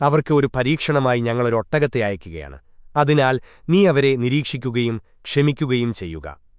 അവർക്ക് ഒരു പരീക്ഷണമായി ഞങ്ങളൊരൊട്ടകത്തെ അയക്കുകയാണ്. അതിനാൽ നീ അവരെ നിരീക്ഷിക്കുകയും ക്ഷമിക്കുകയും ചെയ്യുക.